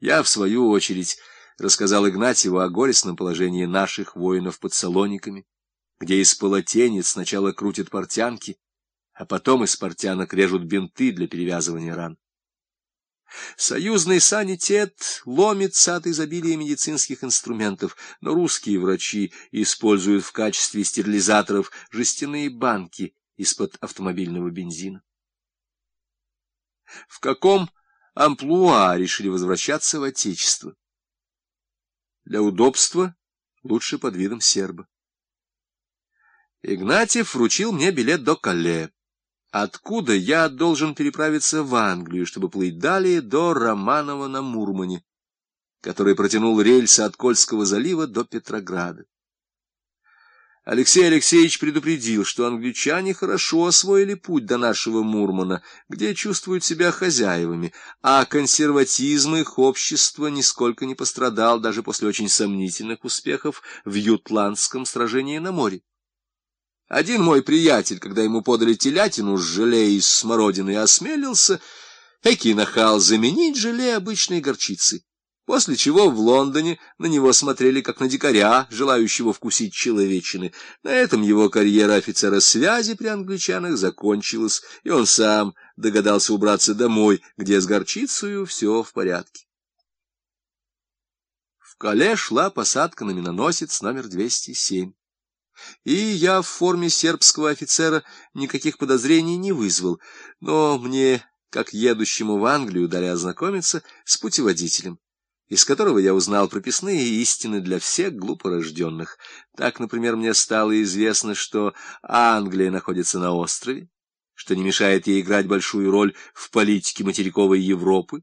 Я, в свою очередь, рассказал Игнатьеву о горестном положении наших воинов под Салониками, где из полотенец сначала крутят портянки, а потом из портянок режут бинты для перевязывания ран. Союзный санитет ломится от изобилия медицинских инструментов, но русские врачи используют в качестве стерилизаторов жестяные банки из-под автомобильного бензина. В каком амплуа решили возвращаться в Отечество? Для удобства лучше под видом серба. Игнатьев вручил мне билет до Кале откуда я должен переправиться в Англию, чтобы плыть далее до Романова на Мурмане, который протянул рельсы от Кольского залива до Петрограда. Алексей Алексеевич предупредил, что англичане хорошо освоили путь до нашего Мурмана, где чувствуют себя хозяевами, а консерватизм их общества нисколько не пострадал даже после очень сомнительных успехов в Ютландском сражении на море. Один мой приятель, когда ему подали телятину с желе из смородины, осмелился, эки нахал, заменить желе обычной горчицей. После чего в Лондоне на него смотрели как на дикаря, желающего вкусить человечины. На этом его карьера офицера связи при англичанах закончилась, и он сам догадался убраться домой, где с горчицей все в порядке. В Кале шла посадка на миноносец номер 207 и я в форме сербского офицера никаких подозрений не вызвал, но мне, как едущему в Англию, дали ознакомиться с путеводителем, из которого я узнал прописные истины для всех глупорожденных. Так, например, мне стало известно, что Англия находится на острове, что не мешает ей играть большую роль в политике материковой Европы,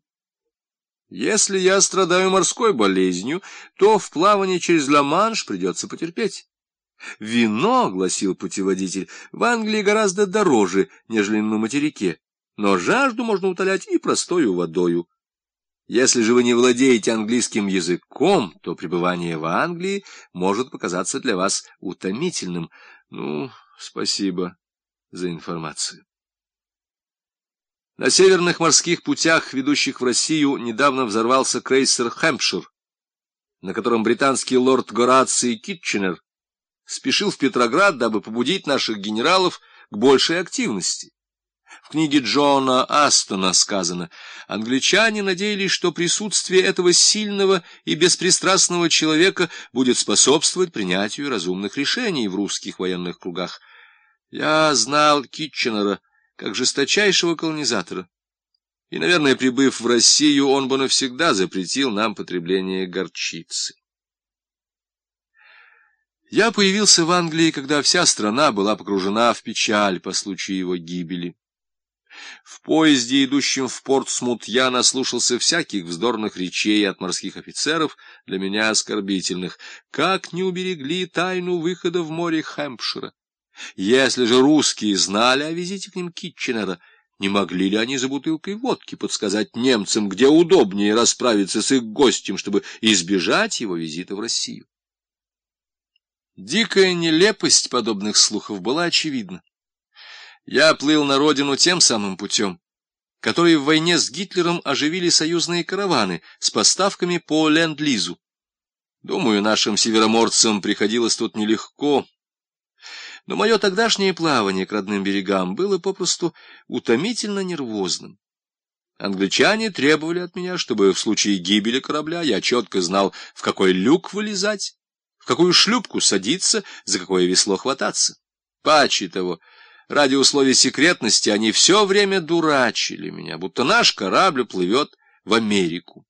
если я страдаю морской болезнью, то в плавании через Ла-Манш придется потерпеть. Вино, — гласил путеводитель, — в Англии гораздо дороже, нежели на материке, но жажду можно утолять и простою водою. Если же вы не владеете английским языком, то пребывание в Англии может показаться для вас утомительным. Ну, спасибо за информацию. На северных морских путях, ведущих в Россию, недавно взорвался крейсер «Хэмпшир», на котором британский лорд Гораций Китченер спешил в Петроград, дабы побудить наших генералов к большей активности. В книге Джона Астона сказано, англичане надеялись, что присутствие этого сильного и беспристрастного человека будет способствовать принятию разумных решений в русских военных кругах. Я знал Китченера как жесточайшего колонизатора, и, наверное, прибыв в Россию, он бы навсегда запретил нам потребление горчицы. Я появился в Англии, когда вся страна была погружена в печаль по случаю его гибели. В поезде, идущем в Портсмут, я наслушался всяких вздорных речей от морских офицеров, для меня оскорбительных. Как не уберегли тайну выхода в море Хэмпшира? Если же русские знали о визите к ним Китченера, не могли ли они за бутылкой водки подсказать немцам, где удобнее расправиться с их гостем, чтобы избежать его визита в Россию? Дикая нелепость подобных слухов была очевидна. Я плыл на родину тем самым путем, который в войне с Гитлером оживили союзные караваны с поставками по ленд-лизу. Думаю, нашим североморцам приходилось тут нелегко, но мое тогдашнее плавание к родным берегам было попросту утомительно нервозным. Англичане требовали от меня, чтобы в случае гибели корабля я четко знал, в какой люк вылезать, в какую шлюпку садиться, за какое весло хвататься. Паче того, ради условий секретности они все время дурачили меня, будто наш корабль плывет в Америку.